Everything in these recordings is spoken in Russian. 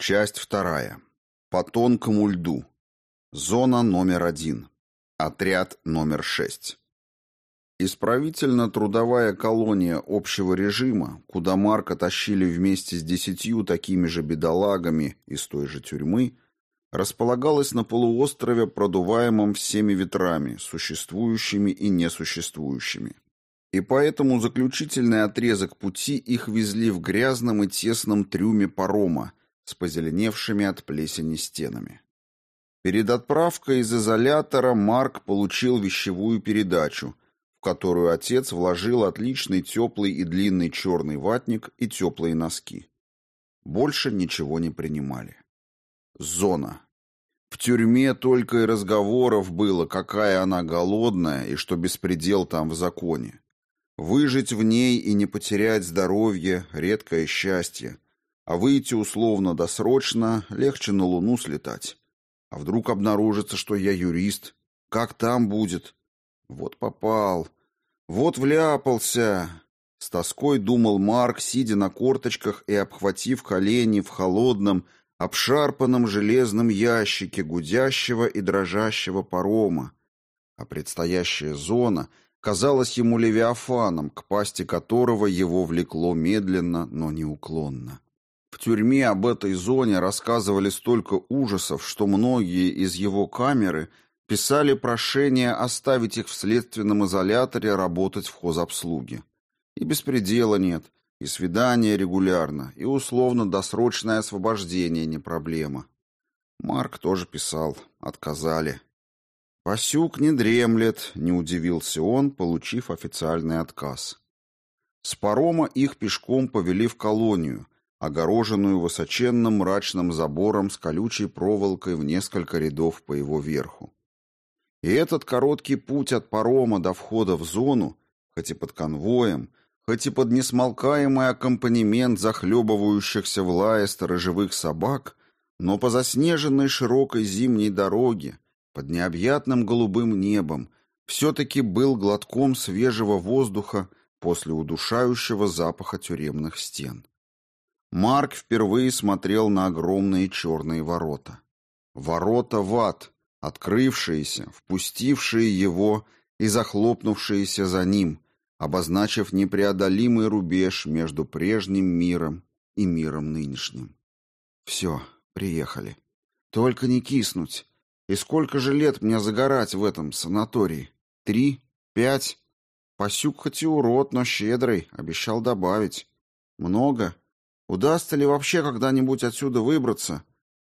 Часть вторая. По тонкому льду. Зона номер один. Отряд номер шесть. Исправительно-трудовая колония общего режима, куда Марка тащили вместе с десятью такими же бедолагами из той же тюрьмы, располагалась на полуострове, продуваемом всеми ветрами, существующими и несуществующими. И поэтому заключительный отрезок пути их везли в грязном и тесном трюме парома с позеленевшими от плесени стенами. Перед отправкой из изолятора Марк получил вещевую передачу, в которую отец вложил отличный теплый и длинный черный ватник и теплые носки. Больше ничего не принимали. Зона. В тюрьме только и разговоров было, какая она голодная и что беспредел там в законе. Выжить в ней и не потерять здоровье — редкое счастье, а выйти условно-досрочно легче на Луну слетать. А вдруг обнаружится, что я юрист? Как там будет? Вот попал. Вот вляпался. С тоской думал Марк, сидя на корточках и обхватив колени в холодном, обшарпанном железном ящике гудящего и дрожащего парома. А предстоящая зона казалась ему левиафаном, к пасти которого его влекло медленно, но неуклонно. В тюрьме об этой зоне рассказывали столько ужасов, что многие из его камеры писали прошение оставить их в следственном изоляторе работать в хозобслуге. И беспредела нет — и свидания регулярно, и условно-досрочное освобождение не проблема. Марк тоже писал. Отказали. Пасюк не дремлет, не удивился он, получив официальный отказ. С парома их пешком повели в колонию, огороженную высоченным мрачным забором с колючей проволокой в несколько рядов по его верху. И этот короткий путь от парома до входа в зону, хоть и под конвоем, хоть и под несмолкаемый аккомпанемент захлебывающихся в лае сторожевых собак, но по заснеженной широкой зимней дороге, под необъятным голубым небом, все-таки был глотком свежего воздуха после удушающего запаха тюремных стен. Марк впервые смотрел на огромные черные ворота. Ворота в ад, открывшиеся, впустившие его и захлопнувшиеся за ним, обозначив непреодолимый рубеж между прежним миром и миром нынешним. Все, приехали. Только не киснуть. И сколько же лет мне загорать в этом санатории? Три? Пять? Пасюк хоть и урод, но щедрый, обещал добавить. Много? Удастся ли вообще когда-нибудь отсюда выбраться?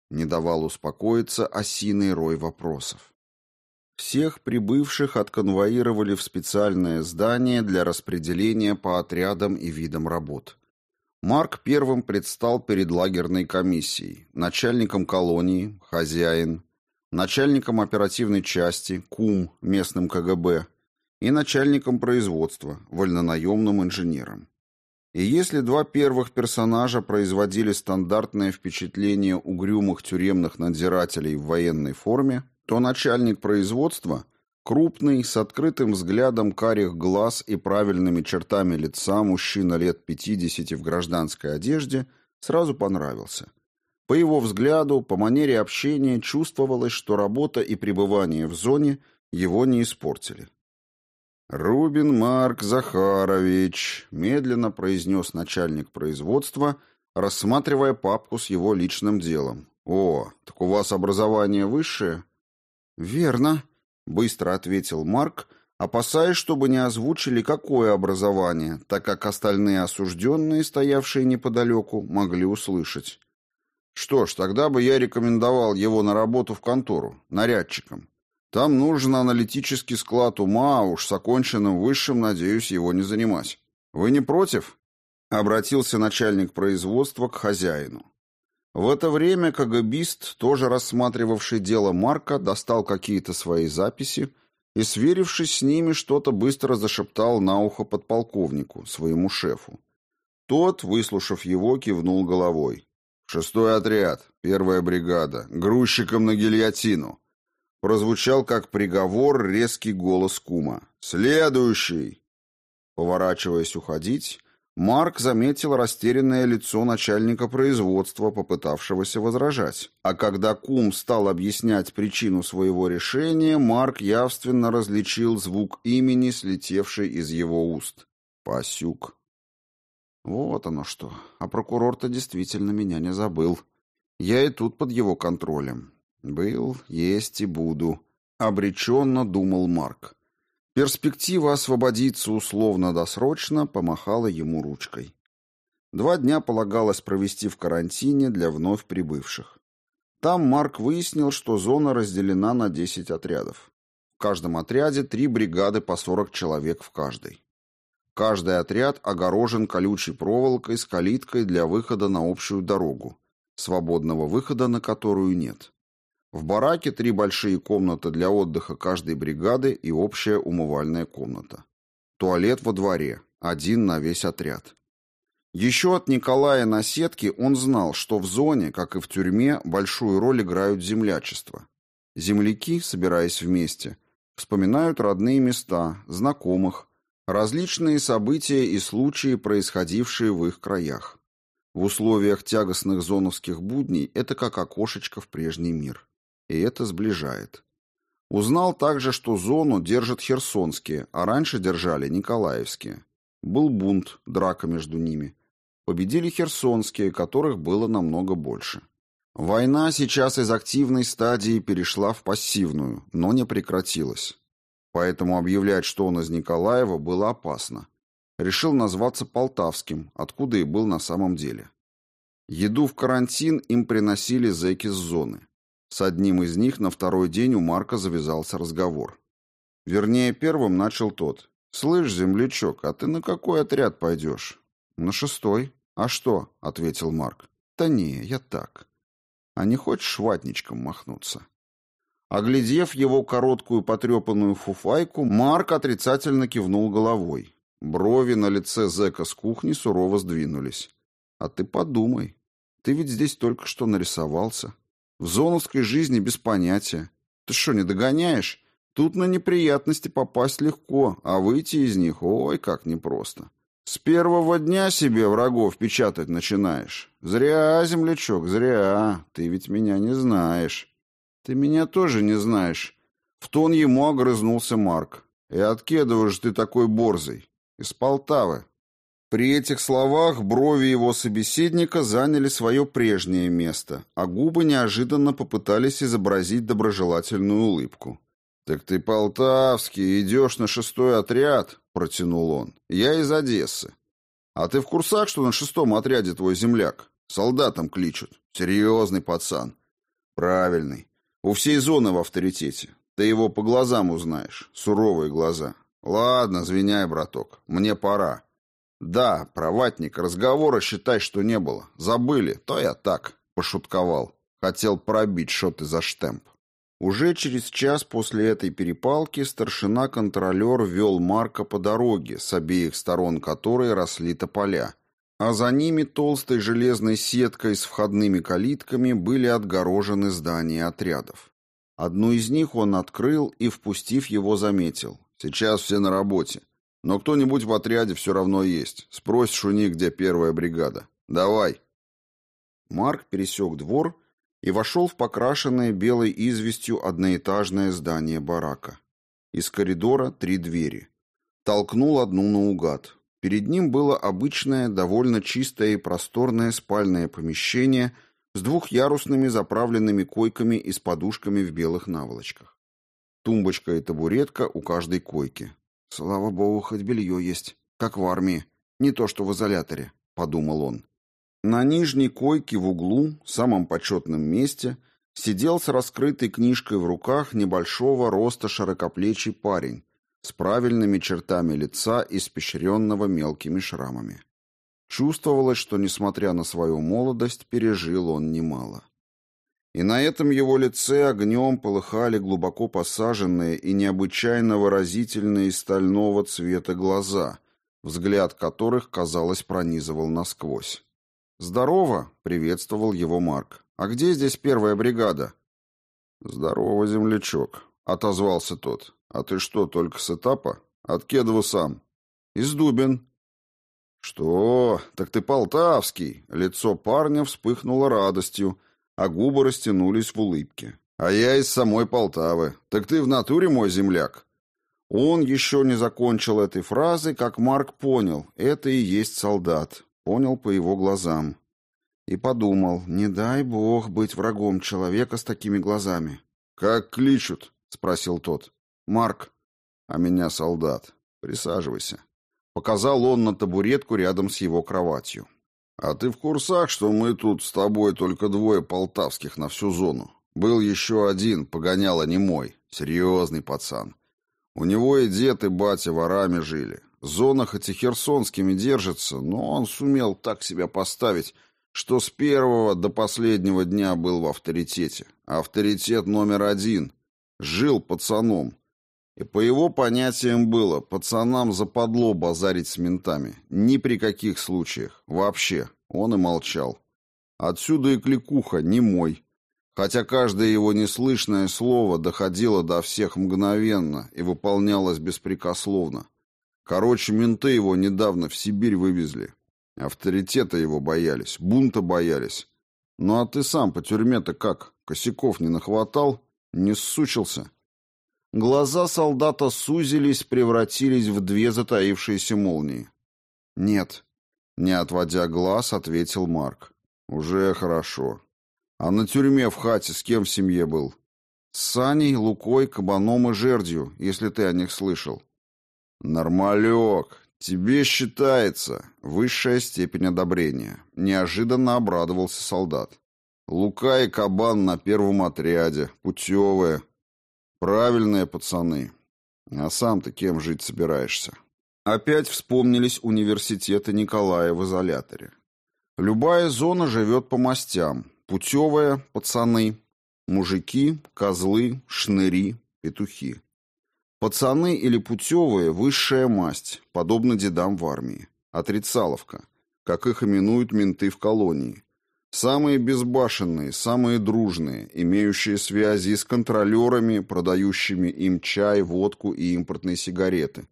Не давал успокоиться осиный рой вопросов. Всех прибывших отконвоировали в специальное здание для распределения по отрядам и видам работ. Марк первым предстал перед лагерной комиссией, начальником колонии, хозяин, начальником оперативной части, кум, местным КГБ и начальником производства, вольнонаемным инженером. И если два первых персонажа производили стандартное впечатление угрюмых тюремных надзирателей в военной форме, то начальник производства, крупный, с открытым взглядом карих глаз и правильными чертами лица мужчина лет 50 в гражданской одежде, сразу понравился. По его взгляду, по манере общения чувствовалось, что работа и пребывание в зоне его не испортили. «Рубин Марк Захарович», — медленно произнес начальник производства, рассматривая папку с его личным делом. «О, так у вас образование высшее?» «Верно», — быстро ответил Марк, опасаясь, чтобы не озвучили, какое образование, так как остальные осужденные, стоявшие неподалеку, могли услышать. «Что ж, тогда бы я рекомендовал его на работу в контору, нарядчиком. Там нужен аналитический склад ума, а уж с оконченным высшим, надеюсь, его не занимать. Вы не против?» — обратился начальник производства к хозяину. В это время КГБист, тоже рассматривавший дело Марка, достал какие-то свои записи и, сверившись с ними, что-то быстро зашептал на ухо подполковнику, своему шефу. Тот, выслушав его, кивнул головой. «Шестой отряд, первая бригада, грузчиком на гильотину». Прозвучал как приговор резкий голос кума. «Следующий!» Поворачиваясь уходить, Марк заметил растерянное лицо начальника производства, попытавшегося возражать. А когда кум стал объяснять причину своего решения, Марк явственно различил звук имени, слетевший из его уст. Пасюк. Вот оно что. А прокурор-то действительно меня не забыл. Я и тут под его контролем. Был, есть и буду. Обреченно думал Марк. Перспектива освободиться условно-досрочно помахала ему ручкой. Два дня полагалось провести в карантине для вновь прибывших. Там Марк выяснил, что зона разделена на 10 отрядов. В каждом отряде три бригады по 40 человек в каждой. Каждый отряд огорожен колючей проволокой с калиткой для выхода на общую дорогу, свободного выхода на которую нет. В бараке три большие комнаты для отдыха каждой бригады и общая умывальная комната. Туалет во дворе, один на весь отряд. Еще от Николая на сетке он знал, что в зоне, как и в тюрьме, большую роль играют землячества. Земляки, собираясь вместе, вспоминают родные места, знакомых, различные события и случаи, происходившие в их краях. В условиях тягостных зоновских будней это как окошечко в прежний мир и это сближает. Узнал также, что зону держат херсонские, а раньше держали николаевские. Был бунт, драка между ними. Победили херсонские, которых было намного больше. Война сейчас из активной стадии перешла в пассивную, но не прекратилась. Поэтому объявлять, что он из Николаева, было опасно. Решил назваться Полтавским, откуда и был на самом деле. Еду в карантин им приносили зэки с зоны. С одним из них на второй день у Марка завязался разговор. Вернее, первым начал тот. «Слышь, землячок, а ты на какой отряд пойдешь?» «На шестой». «А что?» — ответил Марк. «Да не, я так. А не хочешь ватничком махнуться?» Оглядев его короткую потрепанную фуфайку, Марк отрицательно кивнул головой. Брови на лице зэка с кухни сурово сдвинулись. «А ты подумай. Ты ведь здесь только что нарисовался. В зоновской жизни без понятия. Ты что, не догоняешь? Тут на неприятности попасть легко, а выйти из них, ой, как непросто. С первого дня себе врагов печатать начинаешь. Зря, землячок, зря. Ты ведь меня не знаешь. Ты меня тоже не знаешь. В тон ему огрызнулся Марк. И откедываешь ты такой борзый. Из Полтавы. При этих словах брови его собеседника заняли свое прежнее место, а губы неожиданно попытались изобразить доброжелательную улыбку. «Так ты полтавский, идешь на шестой отряд?» — протянул он. «Я из Одессы. А ты в курсах, что на шестом отряде твой земляк? Солдатам кличут. Серьезный пацан. Правильный. У всей зоны в авторитете. Ты его по глазам узнаешь. Суровые глаза. Ладно, звеняй, браток. Мне пора. Да, проватник, разговора считай, что не было. Забыли, то я так, пошутковал. Хотел пробить, что ты за штемп. Уже через час после этой перепалки старшина-контролер вел Марка по дороге, с обеих сторон которой росли тополя, а за ними толстой железной сеткой с входными калитками были отгорожены здания отрядов. Одну из них он открыл и, впустив его, заметил. «Сейчас все на работе. Но кто-нибудь в отряде все равно есть. Спросишь у них, где первая бригада. Давай. Марк пересек двор и вошел в покрашенное белой известью одноэтажное здание барака. Из коридора три двери. Толкнул одну наугад. Перед ним было обычное, довольно чистое и просторное спальное помещение с двухъярусными заправленными койками и с подушками в белых наволочках. Тумбочка и табуретка у каждой койки. Слава богу, хоть белье есть, как в армии, не то что в изоляторе, подумал он. На нижней койке в углу, самом почетном месте, сидел с раскрытой книжкой в руках небольшого роста широкоплечий парень с правильными чертами лица, испещренного мелкими шрамами. Чувствовалось, что, несмотря на свою молодость, пережил он немало. И на этом его лице огнем полыхали глубоко посаженные и необычайно выразительные стального цвета глаза, взгляд которых, казалось, пронизывал насквозь. «Здорово!» — приветствовал его Марк. «А где здесь первая бригада?» «Здорово, землячок», — отозвался тот. «А ты что, только с этапа? От Кедова сам?» «Из Дубин». «Что? Так ты полтавский!» Лицо парня вспыхнуло радостью, а губы растянулись в улыбке. «А я из самой Полтавы. Так ты в натуре мой земляк?» Он еще не закончил этой фразы, как Марк понял, это и есть солдат. Понял по его глазам. И подумал, не дай бог быть врагом человека с такими глазами. «Как кличут?» — спросил тот. «Марк». «А меня солдат. Присаживайся». Показал он на табуретку рядом с его кроватью. «А ты в курсах, что мы тут с тобой только двое полтавских на всю зону? Был еще один, погонял, а не мой. Серьезный пацан. У него и дед, и батя ворами жили. Зона хоть и херсонскими держится, но он сумел так себя поставить, что с первого до последнего дня был в авторитете. Авторитет номер один. Жил пацаном. И по его понятиям было, пацанам западло базарить с ментами. Ни при каких случаях. Вообще. Он и молчал. Отсюда и кликуха, не мой. Хотя каждое его неслышное слово доходило до всех мгновенно и выполнялось беспрекословно. Короче, менты его недавно в Сибирь вывезли. Авторитета его боялись, бунта боялись. Ну а ты сам по тюрьме-то как? Косяков не нахватал? Не ссучился? Глаза солдата сузились, превратились в две затаившиеся молнии. «Нет», — не отводя глаз, ответил Марк. «Уже хорошо. А на тюрьме в хате с кем в семье был?» «С Саней, Лукой, Кабаном и Жердью, если ты о них слышал». «Нормалек. Тебе считается. Высшая степень одобрения». Неожиданно обрадовался солдат. «Лука и Кабан на первом отряде. Путевые. Правильные пацаны. А сам-то кем жить собираешься? Опять вспомнились университеты Николая в изоляторе. Любая зона живет по мастям. Путевая – пацаны, мужики, козлы, шныри, петухи. Пацаны или путевые – высшая масть, подобно дедам в армии. Отрицаловка, как их именуют менты в колонии. Самые безбашенные, самые дружные, имеющие связи с контролерами, продающими им чай, водку и импортные сигареты.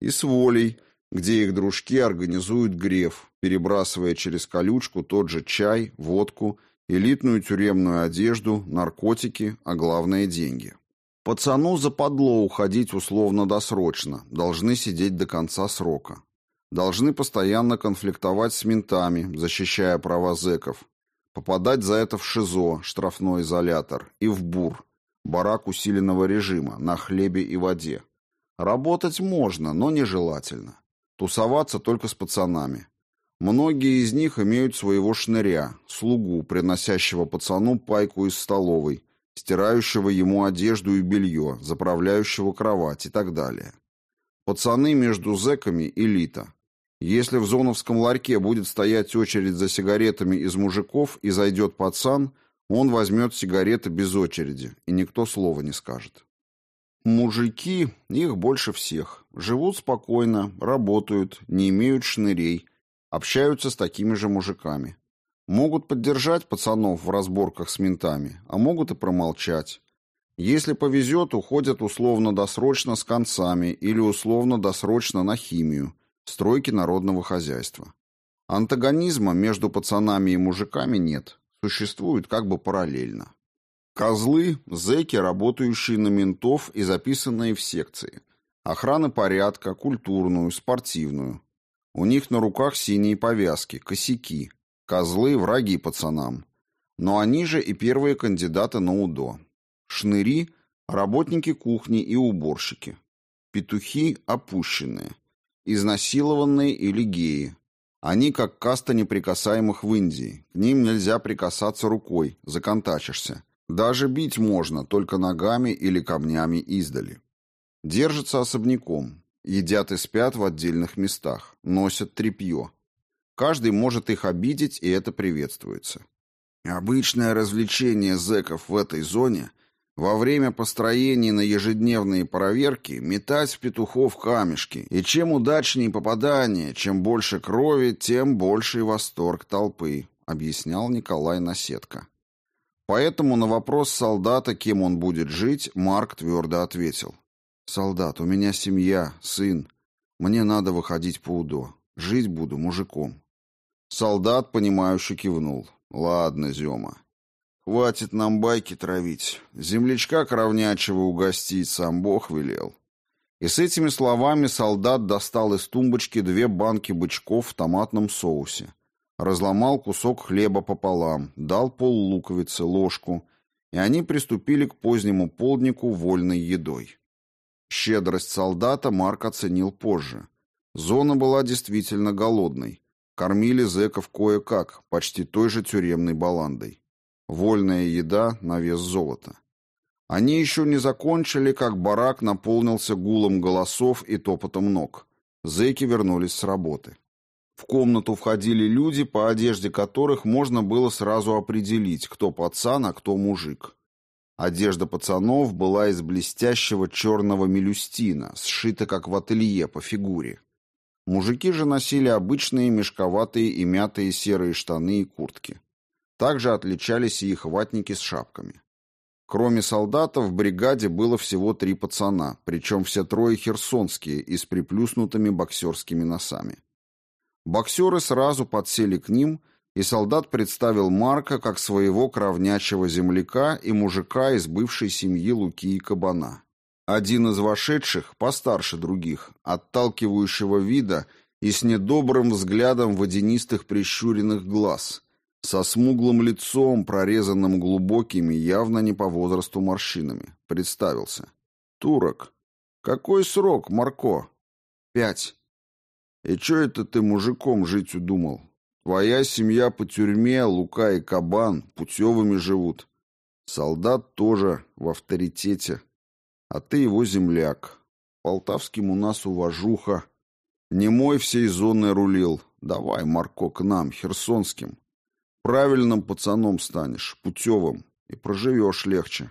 И с волей, где их дружки организуют греф, перебрасывая через колючку тот же чай, водку, элитную тюремную одежду, наркотики, а главное – деньги. Пацану западло уходить условно-досрочно, должны сидеть до конца срока. Должны постоянно конфликтовать с ментами, защищая права зэков, Попадать за это в ШИЗО, штрафной изолятор, и в БУР, барак усиленного режима, на хлебе и воде. Работать можно, но нежелательно. Тусоваться только с пацанами. Многие из них имеют своего шныря, слугу, приносящего пацану пайку из столовой, стирающего ему одежду и белье, заправляющего кровать и так далее. Пацаны между зэками – элита. Если в зоновском ларьке будет стоять очередь за сигаретами из мужиков и зайдет пацан, он возьмет сигареты без очереди, и никто слова не скажет. Мужики, их больше всех, живут спокойно, работают, не имеют шнырей, общаются с такими же мужиками. Могут поддержать пацанов в разборках с ментами, а могут и промолчать. Если повезет, уходят условно-досрочно с концами или условно-досрочно на химию, стройки народного хозяйства. Антагонизма между пацанами и мужиками нет, существует как бы параллельно. Козлы – зэки, работающие на ментов и записанные в секции. Охраны порядка, культурную, спортивную. У них на руках синие повязки, косяки. Козлы – враги пацанам. Но они же и первые кандидаты на УДО. Шныри – работники кухни и уборщики. Петухи – опущенные изнасилованные или геи. Они как каста неприкасаемых в Индии. К ним нельзя прикасаться рукой, законтачишься. Даже бить можно, только ногами или камнями издали. Держатся особняком. Едят и спят в отдельных местах. Носят тряпье. Каждый может их обидеть, и это приветствуется. Обычное развлечение зэков в этой зоне – во время построений на ежедневные проверки метать в петухов камешки, и чем удачнее попадание, чем больше крови, тем больший восторг толпы, объяснял Николай Наседко. Поэтому на вопрос солдата, кем он будет жить, Марк твердо ответил. «Солдат, у меня семья, сын. Мне надо выходить по УДО. Жить буду мужиком. Солдат, понимающе кивнул. Ладно, Зема. Хватит нам байки травить. Землячка кровнячего угостить сам Бог велел. И с этими словами солдат достал из тумбочки две банки бычков в томатном соусе. Разломал кусок хлеба пополам, дал пол луковицы, ложку, и они приступили к позднему полднику вольной едой. Щедрость солдата Марк оценил позже. Зона была действительно голодной. Кормили зэков кое-как, почти той же тюремной баландой. Вольная еда на вес золота. Они еще не закончили, как барак наполнился гулом голосов и топотом ног. Зэки вернулись с работы. В комнату входили люди, по одежде которых можно было сразу определить, кто пацан, а кто мужик. Одежда пацанов была из блестящего черного мелюстина, сшита как в ателье по фигуре. Мужики же носили обычные мешковатые и мятые серые штаны и куртки. Также отличались и их ватники с шапками. Кроме солдатов, в бригаде было всего три пацана, причем все трое херсонские и с приплюснутыми боксерскими носами. Боксеры сразу подсели к ним, и солдат представил Марка как своего кровнячего земляка и мужика из бывшей семьи Луки и Кабана. Один из вошедших, постарше других, отталкивающего вида и с недобрым взглядом водянистых прищуренных глаз, со смуглым лицом, прорезанным глубокими, явно не по возрасту морщинами. Представился. «Турок. Какой срок, Марко?» «Пять». «И чё это ты мужиком жить удумал? Твоя семья по тюрьме, Лука и Кабан, путевыми живут. Солдат тоже в авторитете. А ты его земляк. Полтавским у нас уважуха. Не мой всей зоны рулил. Давай, Марко, к нам, херсонским. Правильным пацаном станешь, путевым, и проживешь легче.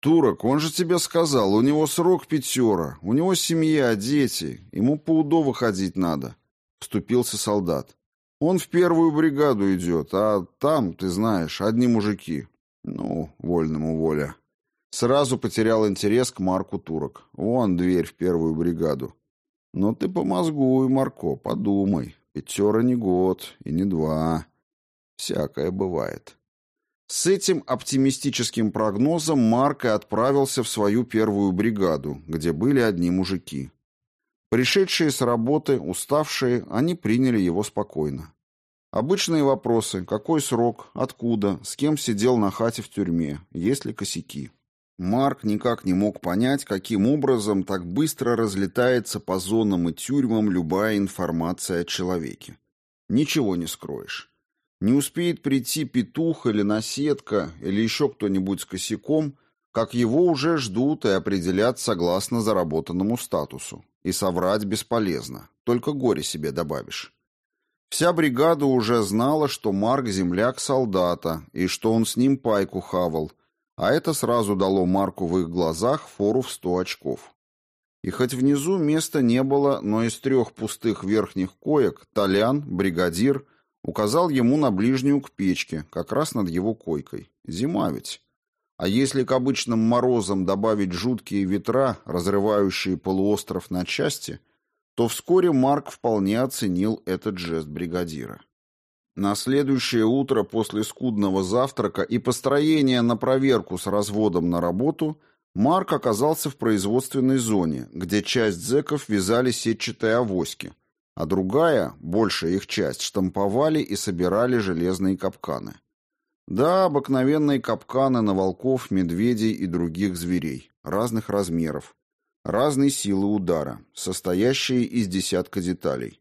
Турок, он же тебе сказал, у него срок пятера, у него семья, дети, ему по УДО выходить надо. Вступился солдат. Он в первую бригаду идет, а там, ты знаешь, одни мужики. Ну, вольному воля. Сразу потерял интерес к Марку Турок. Вон дверь в первую бригаду. Но ты помозгуй, Марко, подумай. Пятера не год и не два. Всякое бывает. С этим оптимистическим прогнозом Марк и отправился в свою первую бригаду, где были одни мужики. Пришедшие с работы, уставшие, они приняли его спокойно. Обычные вопросы – какой срок, откуда, с кем сидел на хате в тюрьме, есть ли косяки. Марк никак не мог понять, каким образом так быстро разлетается по зонам и тюрьмам любая информация о человеке. Ничего не скроешь. Не успеет прийти петух или наседка, или еще кто-нибудь с косяком, как его уже ждут и определят согласно заработанному статусу. И соврать бесполезно, только горе себе добавишь. Вся бригада уже знала, что Марк земляк солдата, и что он с ним пайку хавал, а это сразу дало Марку в их глазах фору в сто очков. И хоть внизу места не было, но из трех пустых верхних коек Толян, бригадир — Указал ему на ближнюю к печке, как раз над его койкой. Зима ведь. А если к обычным морозам добавить жуткие ветра, разрывающие полуостров на части, то вскоре Марк вполне оценил этот жест бригадира. На следующее утро после скудного завтрака и построения на проверку с разводом на работу Марк оказался в производственной зоне, где часть зэков вязали сетчатые авоськи, а другая, большая их часть, штамповали и собирали железные капканы. Да, обыкновенные капканы на волков, медведей и других зверей, разных размеров, разной силы удара, состоящие из десятка деталей.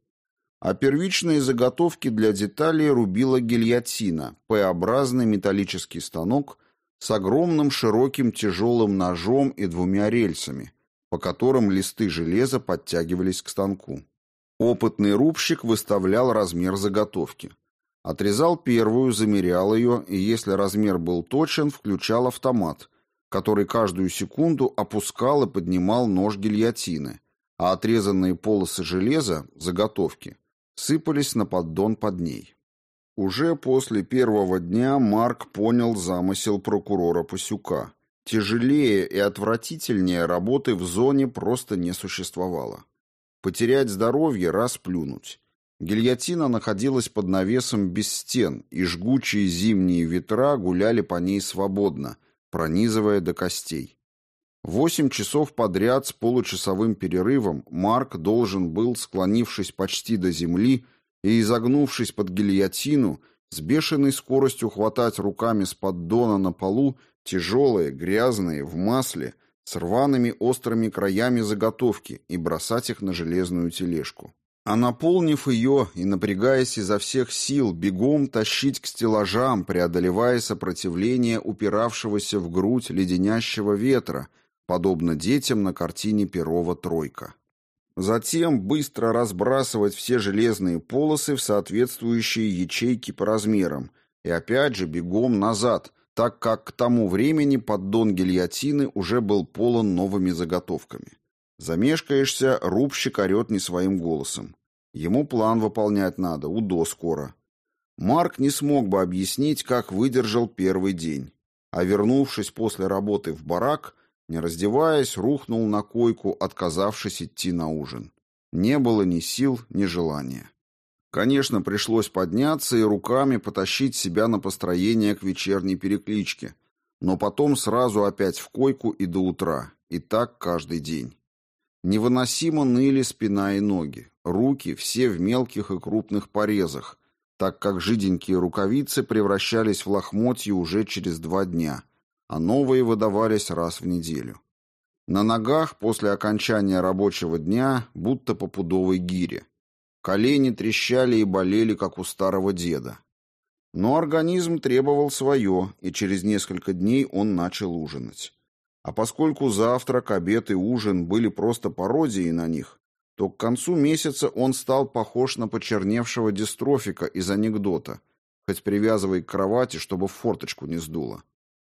А первичные заготовки для деталей рубила гильотина, П-образный металлический станок с огромным широким тяжелым ножом и двумя рельсами, по которым листы железа подтягивались к станку. Опытный рубщик выставлял размер заготовки. Отрезал первую, замерял ее, и если размер был точен, включал автомат, который каждую секунду опускал и поднимал нож гильотины, а отрезанные полосы железа, заготовки, сыпались на поддон под ней. Уже после первого дня Марк понял замысел прокурора Пасюка. Тяжелее и отвратительнее работы в зоне просто не существовало. Потерять здоровье – расплюнуть. Гильотина находилась под навесом без стен, и жгучие зимние ветра гуляли по ней свободно, пронизывая до костей. Восемь часов подряд с получасовым перерывом Марк должен был, склонившись почти до земли и изогнувшись под гильотину, с бешеной скоростью хватать руками с поддона на полу тяжелые, грязные, в масле, с рваными острыми краями заготовки и бросать их на железную тележку. А наполнив ее и напрягаясь изо всех сил, бегом тащить к стеллажам, преодолевая сопротивление упиравшегося в грудь леденящего ветра, подобно детям на картине Перова «Тройка». Затем быстро разбрасывать все железные полосы в соответствующие ячейки по размерам и опять же бегом назад, так как к тому времени поддон гильотины уже был полон новыми заготовками. Замешкаешься, рубщик орет не своим голосом. Ему план выполнять надо, УДО скоро. Марк не смог бы объяснить, как выдержал первый день. А вернувшись после работы в барак, не раздеваясь, рухнул на койку, отказавшись идти на ужин. Не было ни сил, ни желания. Конечно, пришлось подняться и руками потащить себя на построение к вечерней перекличке, но потом сразу опять в койку и до утра, и так каждый день. Невыносимо ныли спина и ноги, руки все в мелких и крупных порезах, так как жиденькие рукавицы превращались в лохмотья уже через два дня – а новые выдавались раз в неделю. На ногах после окончания рабочего дня будто по пудовой гире. Колени трещали и болели, как у старого деда. Но организм требовал свое, и через несколько дней он начал ужинать. А поскольку завтрак, обед и ужин были просто пародией на них, то к концу месяца он стал похож на почерневшего дистрофика из анекдота, хоть привязывай к кровати, чтобы форточку не сдуло.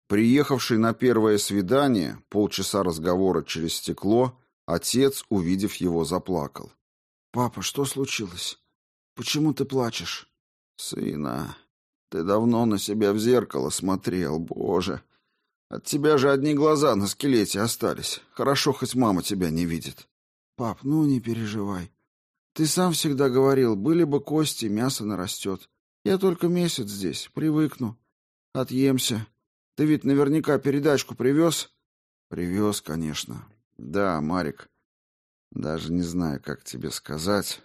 Приехавший на первое свидание, полчаса разговора через стекло, отец, увидев его, заплакал. «Папа, что случилось? Почему ты плачешь?» «Сына, ты давно на себя в зеркало смотрел, боже. От тебя же одни глаза на скелете остались. Хорошо, хоть мама тебя не видит». «Пап, ну не переживай. Ты сам всегда говорил, были бы кости, мясо нарастет. Я только месяц здесь, привыкну. Отъемся. Ты ведь наверняка передачку привез? Привез, конечно. Да, Марик. Даже не знаю, как тебе сказать.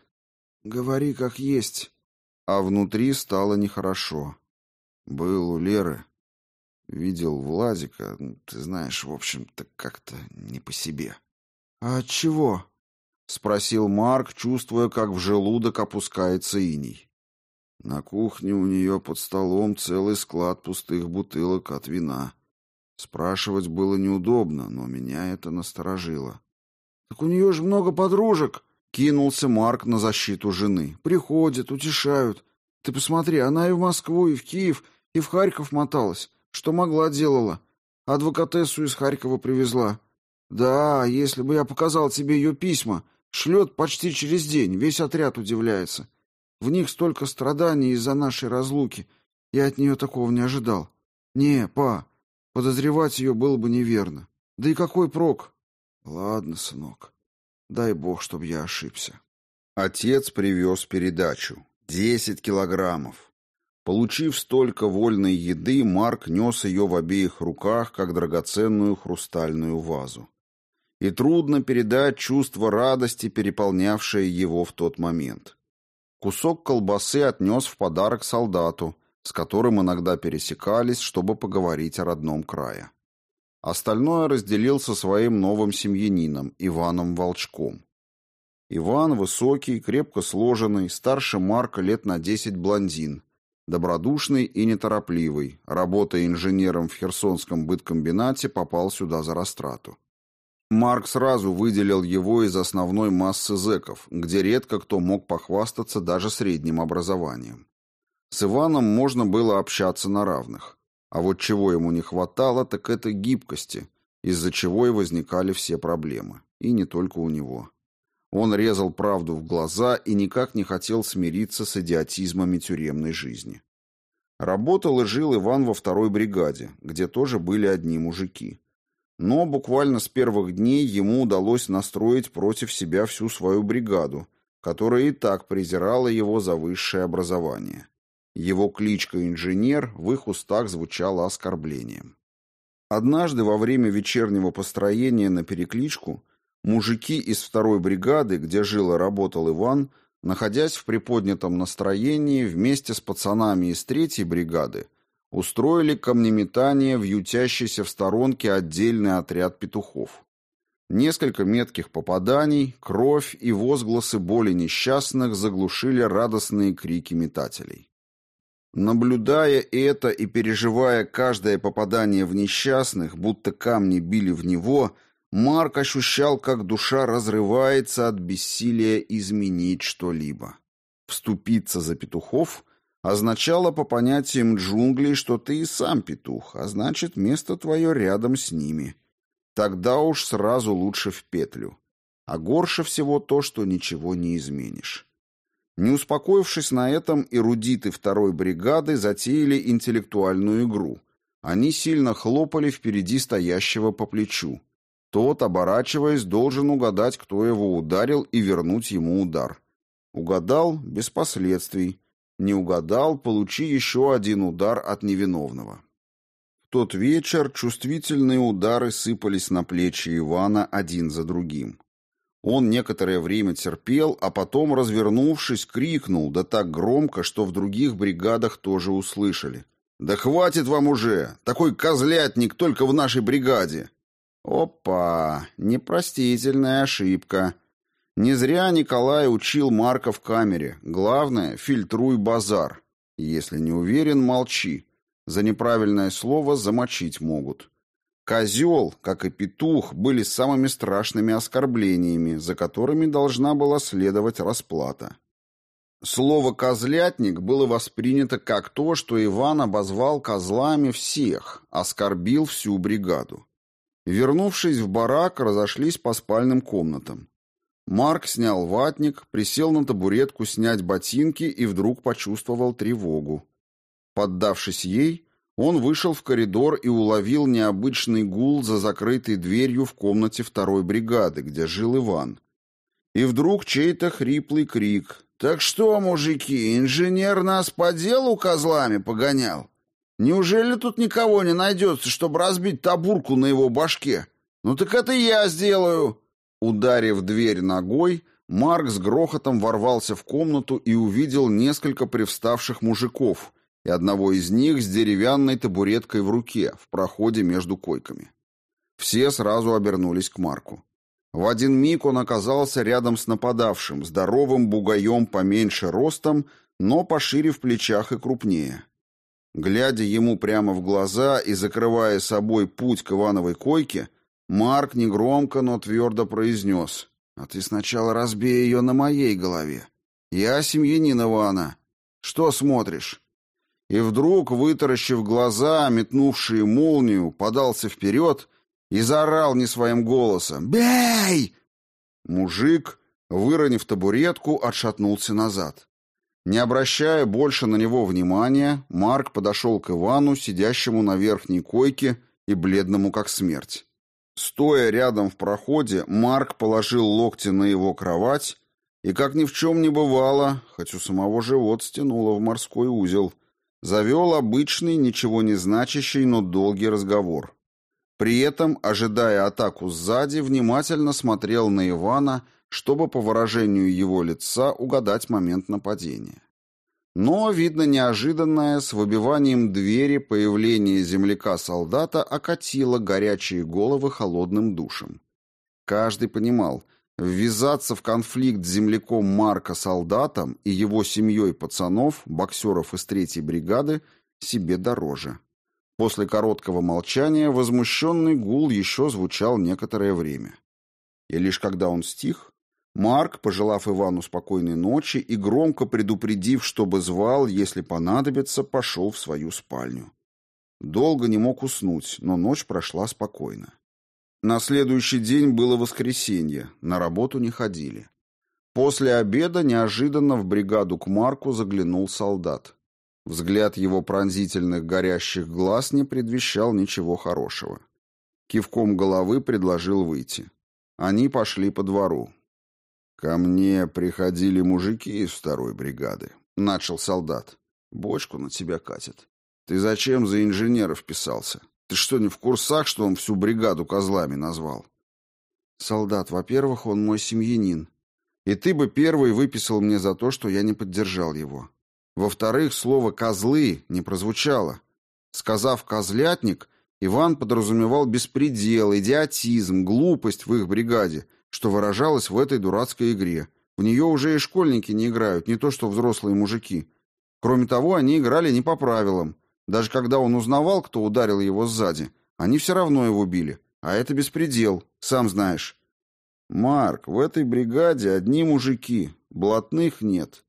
Говори как есть. А внутри стало нехорошо. Был у Леры. Видел Владика. Ты знаешь, в общем-то, как-то не по себе. А от чего? Спросил Марк, чувствуя, как в желудок опускается иней. На кухне у нее под столом целый склад пустых бутылок от вина. Спрашивать было неудобно, но меня это насторожило. «Так у нее же много подружек!» — кинулся Марк на защиту жены. «Приходят, утешают. Ты посмотри, она и в Москву, и в Киев, и в Харьков моталась. Что могла, делала. Адвокатессу из Харькова привезла. Да, если бы я показал тебе ее письма, шлет почти через день, весь отряд удивляется. В них столько страданий из-за нашей разлуки. Я от нее такого не ожидал. Не, па, подозревать ее было бы неверно. Да и какой прок? Ладно, сынок. Дай бог, чтобы я ошибся. Отец привез передачу. Десять килограммов. Получив столько вольной еды, Марк нес ее в обеих руках, как драгоценную хрустальную вазу. И трудно передать чувство радости, переполнявшее его в тот момент. Кусок колбасы отнес в подарок солдату, с которым иногда пересекались, чтобы поговорить о родном крае. Остальное разделил со своим новым семьянином, Иваном Волчком. Иван высокий, крепко сложенный, старше Марка лет на десять блондин, добродушный и неторопливый, работая инженером в Херсонском быткомбинате, попал сюда за растрату. Марк сразу выделил его из основной массы зэков, где редко кто мог похвастаться даже средним образованием. С Иваном можно было общаться на равных. А вот чего ему не хватало, так это гибкости, из-за чего и возникали все проблемы. И не только у него. Он резал правду в глаза и никак не хотел смириться с идиотизмами тюремной жизни. Работал и жил Иван во второй бригаде, где тоже были одни мужики. но буквально с первых дней ему удалось настроить против себя всю свою бригаду, которая и так презирала его за высшее образование. Его кличка «инженер» в их устах звучала оскорблением. Однажды во время вечернего построения на перекличку мужики из второй бригады, где жил и работал Иван, находясь в приподнятом настроении вместе с пацанами из третьей бригады, устроили камнеметание в ютящийся в сторонке отдельный отряд петухов. Несколько метких попаданий, кровь и возгласы боли несчастных заглушили радостные крики метателей. Наблюдая это и переживая каждое попадание в несчастных, будто камни били в него, Марк ощущал, как душа разрывается от бессилия изменить что-либо. Вступиться за петухов означало по понятиям джунглей, что ты и сам петух, а значит, место твое рядом с ними. Тогда уж сразу лучше в петлю. А горше всего то, что ничего не изменишь. Не успокоившись на этом, эрудиты второй бригады затеяли интеллектуальную игру. Они сильно хлопали впереди стоящего по плечу. Тот, оборачиваясь, должен угадать, кто его ударил, и вернуть ему удар. Угадал — без последствий. Не угадал, получи еще один удар от невиновного. В тот вечер чувствительные удары сыпались на плечи Ивана один за другим. Он некоторое время терпел, а потом, развернувшись, крикнул, да так громко, что в других бригадах тоже услышали. «Да хватит вам уже! Такой козлятник только в нашей бригаде!» Опа! Непростительная ошибка. Не зря Николай учил Марка в камере. Главное, фильтруй базар. Если не уверен, молчи. За неправильное слово замочить могут. Козел, как и петух, были самыми страшными оскорблениями, за которыми должна была следовать расплата. Слово «козлятник» было воспринято как то, что Иван обозвал козлами всех, оскорбил всю бригаду. Вернувшись в барак, разошлись по спальным комнатам. Марк снял ватник, присел на табуретку снять ботинки и вдруг почувствовал тревогу. Поддавшись ей, он вышел в коридор и уловил необычный гул за закрытой дверью в комнате второй бригады, где жил Иван. И вдруг чей-то хриплый крик. «Так что, мужики, инженер нас по делу козлами погонял? Неужели тут никого не найдется, чтобы разбить табурку на его башке? Ну так это я сделаю!» Ударив дверь ногой, Марк с грохотом ворвался в комнату и увидел несколько привставших мужиков и одного из них с деревянной табуреткой в руке в проходе между койками. Все сразу обернулись к Марку. В один миг он оказался рядом с нападавшим, здоровым бугаем поменьше ростом, но пошире в плечах и крупнее. Глядя ему прямо в глаза и закрывая собой путь к Ивановой койке, Марк негромко, но твердо произнес. «А ты сначала разбей ее на моей голове. Я семьянин Ивана. Что смотришь?» И вдруг, вытаращив глаза, метнувшие молнию, подался вперед и заорал не своим голосом. «Бей!» Мужик, выронив табуретку, отшатнулся назад. Не обращая больше на него внимания, Марк подошел к Ивану, сидящему на верхней койке и бледному как смерть. Стоя рядом в проходе, Марк положил локти на его кровать и, как ни в чем не бывало, хоть у самого живот стянуло в морской узел, завел обычный, ничего не значащий, но долгий разговор. При этом, ожидая атаку сзади, внимательно смотрел на Ивана, чтобы по выражению его лица угадать момент нападения. Но, видно, неожиданное, с выбиванием двери появление земляка-солдата окатило горячие головы холодным душем. Каждый понимал, ввязаться в конфликт с земляком Марка солдатом и его семьей пацанов, боксеров из третьей бригады, себе дороже. После короткого молчания возмущенный гул еще звучал некоторое время. И лишь когда он стих, Марк, пожелав Ивану спокойной ночи и громко предупредив, чтобы звал, если понадобится, пошел в свою спальню. Долго не мог уснуть, но ночь прошла спокойно. На следующий день было воскресенье, на работу не ходили. После обеда неожиданно в бригаду к Марку заглянул солдат. Взгляд его пронзительных горящих глаз не предвещал ничего хорошего. Кивком головы предложил выйти. Они пошли по двору. «Ко мне приходили мужики из второй бригады», — начал солдат. «Бочку на тебя катят. Ты зачем за инженера вписался? Ты что, не в курсах, что он всю бригаду козлами назвал?» «Солдат, во-первых, он мой семьянин. И ты бы первый выписал мне за то, что я не поддержал его. Во-вторых, слово «козлы» не прозвучало. Сказав «козлятник», Иван подразумевал беспредел, идиотизм, глупость в их бригаде, что выражалось в этой дурацкой игре. В нее уже и школьники не играют, не то что взрослые мужики. Кроме того, они играли не по правилам. Даже когда он узнавал, кто ударил его сзади, они все равно его били. А это беспредел, сам знаешь. Марк, в этой бригаде одни мужики, блатных нет.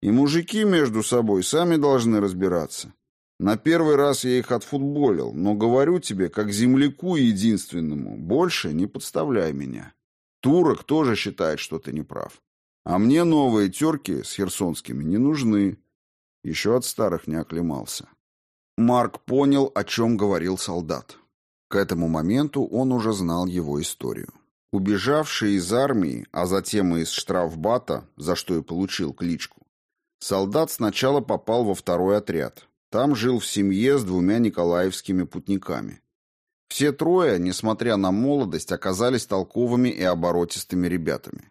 И мужики между собой сами должны разбираться. На первый раз я их отфутболил, но говорю тебе, как земляку единственному, больше не подставляй меня. Турок тоже считает, что ты не прав. А мне новые терки с херсонскими не нужны. Еще от старых не оклемался. Марк понял, о чем говорил солдат. К этому моменту он уже знал его историю. Убежавший из армии, а затем и из штрафбата, за что и получил кличку, солдат сначала попал во второй отряд. Там жил в семье с двумя николаевскими путниками. Все трое, несмотря на молодость, оказались толковыми и оборотистыми ребятами.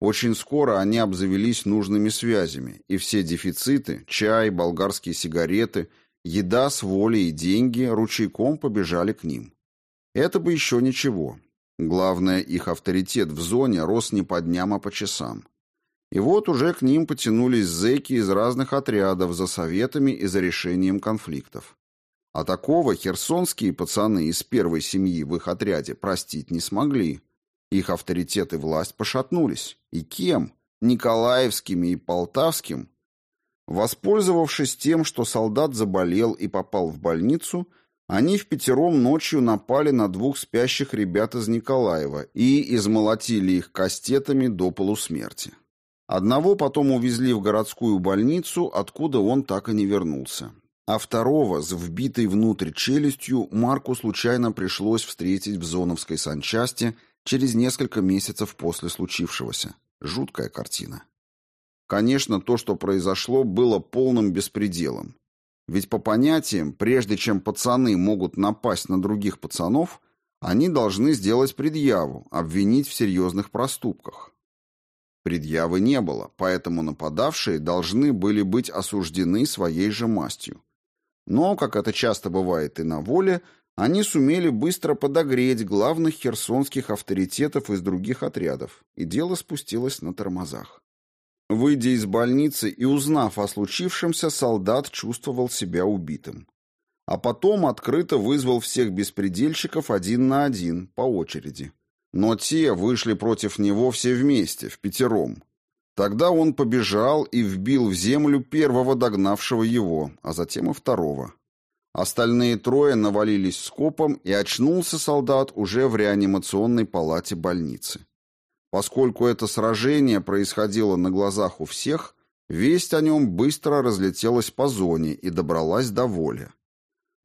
Очень скоро они обзавелись нужными связями, и все дефициты – чай, болгарские сигареты, еда с волей и деньги – ручейком побежали к ним. Это бы еще ничего. Главное, их авторитет в зоне рос не по дням, а по часам. И вот уже к ним потянулись зэки из разных отрядов за советами и за решением конфликтов. А такого херсонские пацаны из первой семьи в их отряде простить не смогли. Их авторитет и власть пошатнулись. И кем? Николаевскими и Полтавским? Воспользовавшись тем, что солдат заболел и попал в больницу, они в пятером ночью напали на двух спящих ребят из Николаева и измолотили их кастетами до полусмерти. Одного потом увезли в городскую больницу, откуда он так и не вернулся а второго с вбитой внутрь челюстью Марку случайно пришлось встретить в зоновской санчасти через несколько месяцев после случившегося. Жуткая картина. Конечно, то, что произошло, было полным беспределом. Ведь по понятиям, прежде чем пацаны могут напасть на других пацанов, они должны сделать предъяву, обвинить в серьезных проступках. Предъявы не было, поэтому нападавшие должны были быть осуждены своей же мастью. Но, как это часто бывает и на воле, они сумели быстро подогреть главных херсонских авторитетов из других отрядов, и дело спустилось на тормозах. Выйдя из больницы и узнав о случившемся, солдат чувствовал себя убитым. А потом открыто вызвал всех беспредельщиков один на один, по очереди. Но те вышли против него все вместе, в пятером, Тогда он побежал и вбил в землю первого догнавшего его, а затем и второго. Остальные трое навалились скопом, и очнулся солдат уже в реанимационной палате больницы. Поскольку это сражение происходило на глазах у всех, весть о нем быстро разлетелась по зоне и добралась до воли.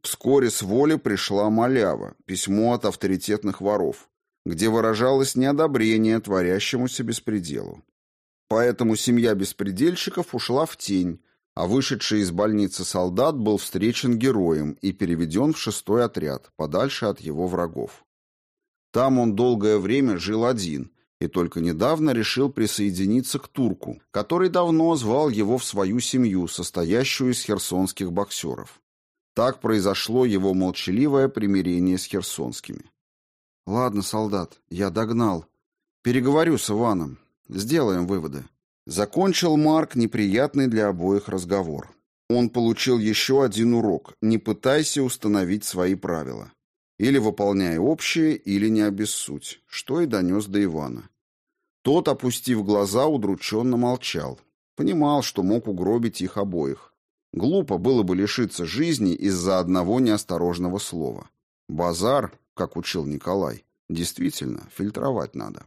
Вскоре с воли пришла малява, письмо от авторитетных воров, где выражалось неодобрение творящемуся беспределу. Поэтому семья беспредельщиков ушла в тень, а вышедший из больницы солдат был встречен героем и переведен в шестой отряд, подальше от его врагов. Там он долгое время жил один и только недавно решил присоединиться к турку, который давно звал его в свою семью, состоящую из херсонских боксеров. Так произошло его молчаливое примирение с херсонскими. «Ладно, солдат, я догнал. Переговорю с Иваном. Сделаем выводы. Закончил Марк неприятный для обоих разговор. Он получил еще один урок. Не пытайся установить свои правила. Или выполняй общие, или не обессудь, что и донес до Ивана. Тот, опустив глаза, удрученно молчал. Понимал, что мог угробить их обоих. Глупо было бы лишиться жизни из-за одного неосторожного слова. Базар, как учил Николай, действительно фильтровать надо.